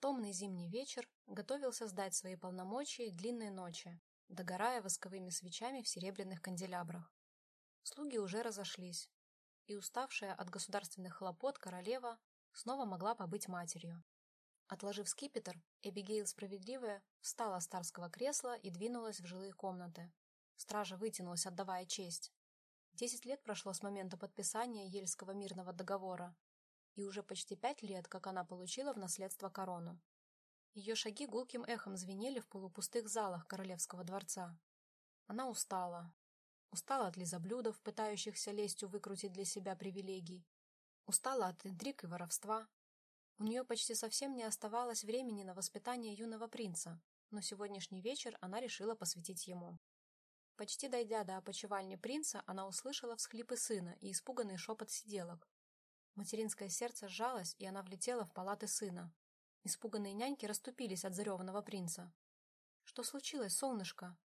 Томный зимний вечер готовился сдать свои полномочия длинной ночи, догорая восковыми свечами в серебряных канделябрах. Слуги уже разошлись, и уставшая от государственных хлопот королева снова могла побыть матерью. Отложив скипетр, Эбигейл Справедливая встала с старского кресла и двинулась в жилые комнаты. Стража вытянулась, отдавая честь. Десять лет прошло с момента подписания Ельского мирного договора, и уже почти пять лет, как она получила в наследство корону. Ее шаги гулким эхом звенели в полупустых залах королевского дворца. Она устала. Устала от лизоблюдов, пытающихся лестью выкрутить для себя привилегий. Устала от интриг и воровства. У нее почти совсем не оставалось времени на воспитание юного принца, но сегодняшний вечер она решила посвятить ему. Почти дойдя до опочивальни принца, она услышала всхлипы сына и испуганный шепот сиделок. Материнское сердце сжалось, и она влетела в палаты сына. Испуганные няньки расступились от зареванного принца. «Что случилось, солнышко?»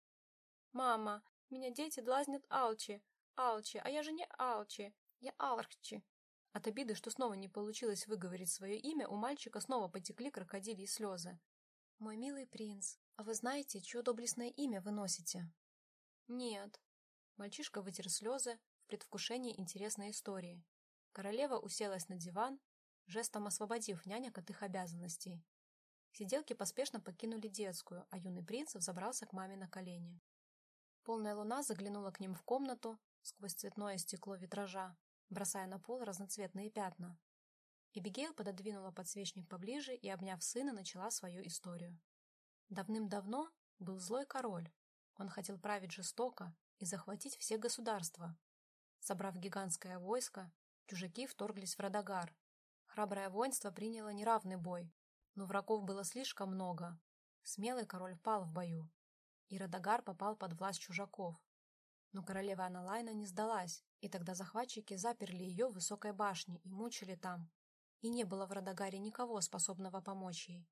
«Мама, меня дети дразнят Алчи. Алчи, а я же не Алчи, я Алрхчи». От обиды, что снова не получилось выговорить свое имя, у мальчика снова потекли крокодильи слезы. «Мой милый принц, а вы знаете, чье доблестное имя вы носите?» «Нет». Мальчишка вытер слезы в предвкушении интересной истории. Королева уселась на диван, жестом освободив нянек от их обязанностей. Сиделки поспешно покинули детскую, а юный принц взобрался к маме на колени. Полная луна заглянула к ним в комнату сквозь цветное стекло витража, бросая на пол разноцветные пятна. Эбигейл пододвинула подсвечник поближе и, обняв сына, начала свою историю. Давным-давно был злой король, он хотел править жестоко и захватить все государства. Собрав гигантское войско, чужаки вторглись в Радагар. Храброе воинство приняло неравный бой, но врагов было слишком много. Смелый король пал в бою, и Радагар попал под власть чужаков. Но королева Аналайна не сдалась, и тогда захватчики заперли ее в высокой башне и мучили там. И не было в Радагаре никого, способного помочь ей.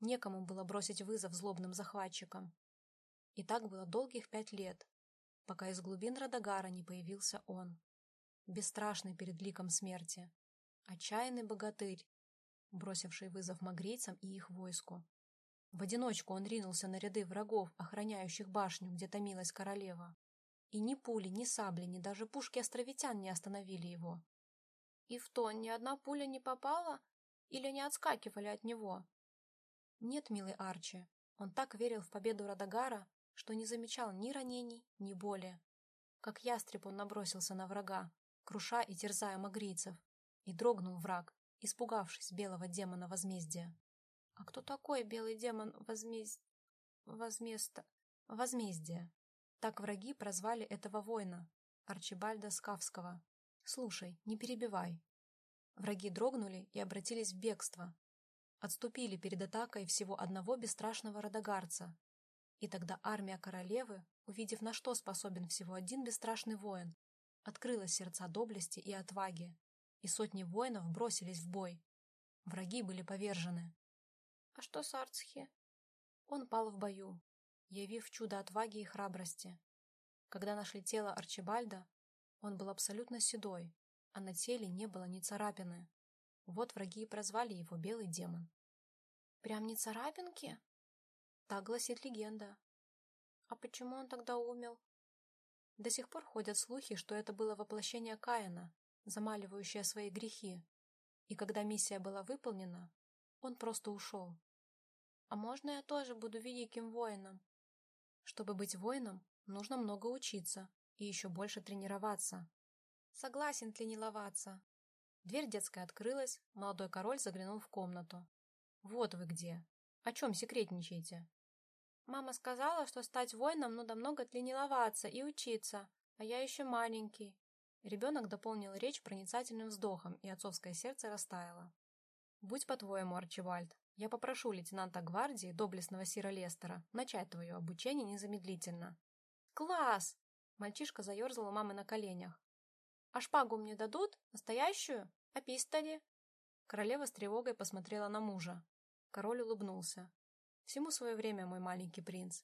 Некому было бросить вызов злобным захватчикам. И так было долгих пять лет, пока из глубин Радагара не появился он. Бесстрашный перед ликом смерти. Отчаянный богатырь, бросивший вызов магрийцам и их войску. В одиночку он ринулся на ряды врагов, охраняющих башню, где томилась королева. И ни пули, ни сабли, ни даже пушки островитян не остановили его. И в то ни одна пуля не попала? Или не отскакивали от него? Нет, милый Арчи, он так верил в победу Радагара, что не замечал ни ранений, ни боли. Как ястреб он набросился на врага, круша и терзая магрийцев, и дрогнул враг, испугавшись белого демона возмездия. А кто такой белый демон возмездия? Возместа... Возмездие. Так враги прозвали этого воина, Арчибальда Скавского. Слушай, не перебивай. Враги дрогнули и обратились в бегство. Отступили перед атакой всего одного бесстрашного родогарца, и тогда армия королевы, увидев, на что способен всего один бесстрашный воин, открыла сердца доблести и отваги, и сотни воинов бросились в бой. Враги были повержены. А что с Арцхи? Он пал в бою, явив чудо отваги и храбрости. Когда нашли тело Арчибальда, он был абсолютно седой, а на теле не было ни царапины. Вот враги и прозвали его Белый демон. Прям не царапинки? Так гласит легенда. А почему он тогда умер? До сих пор ходят слухи, что это было воплощение Каина, замаливающее свои грехи. И когда миссия была выполнена, он просто ушел. А можно я тоже буду великим воином? Чтобы быть воином, нужно много учиться и еще больше тренироваться. Согласен тренироваться. Дверь детская открылась, молодой король заглянул в комнату. Вот вы где. О чем секретничаете? Мама сказала, что стать воином надо много тренироваться и учиться, а я еще маленький. Ребенок дополнил речь проницательным вздохом, и отцовское сердце растаяло. «Будь по-твоему, Арчибальд, я попрошу лейтенанта гвардии, доблестного Сира Лестера, начать твое обучение незамедлительно». «Класс!» Мальчишка заерзал у мамы на коленях. «А шпагу мне дадут? Настоящую? А пистоли?» Королева с тревогой посмотрела на мужа. Король улыбнулся. Всему свое время, мой маленький принц.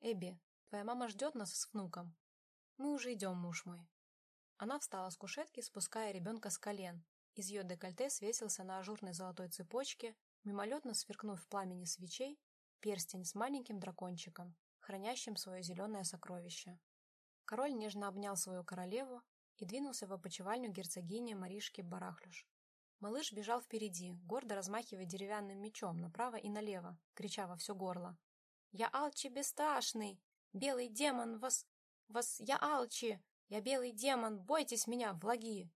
Эбби, твоя мама ждет нас с внуком. Мы уже идем, муж мой. Она встала с кушетки, спуская ребенка с колен. Из ее декольте свесился на ажурной золотой цепочке Мимолетно сверкнув в пламени свечей, перстень с маленьким дракончиком, хранящим свое зеленое сокровище. Король нежно обнял свою королеву и двинулся в опочивальню герцогини Маришки Барахлюш. Малыш бежал впереди, гордо размахивая деревянным мечом направо и налево, крича во все горло. «Я Алчи бесстрашный! Белый демон вас... вас... Я Алчи! Я белый демон! Бойтесь меня, влаги!»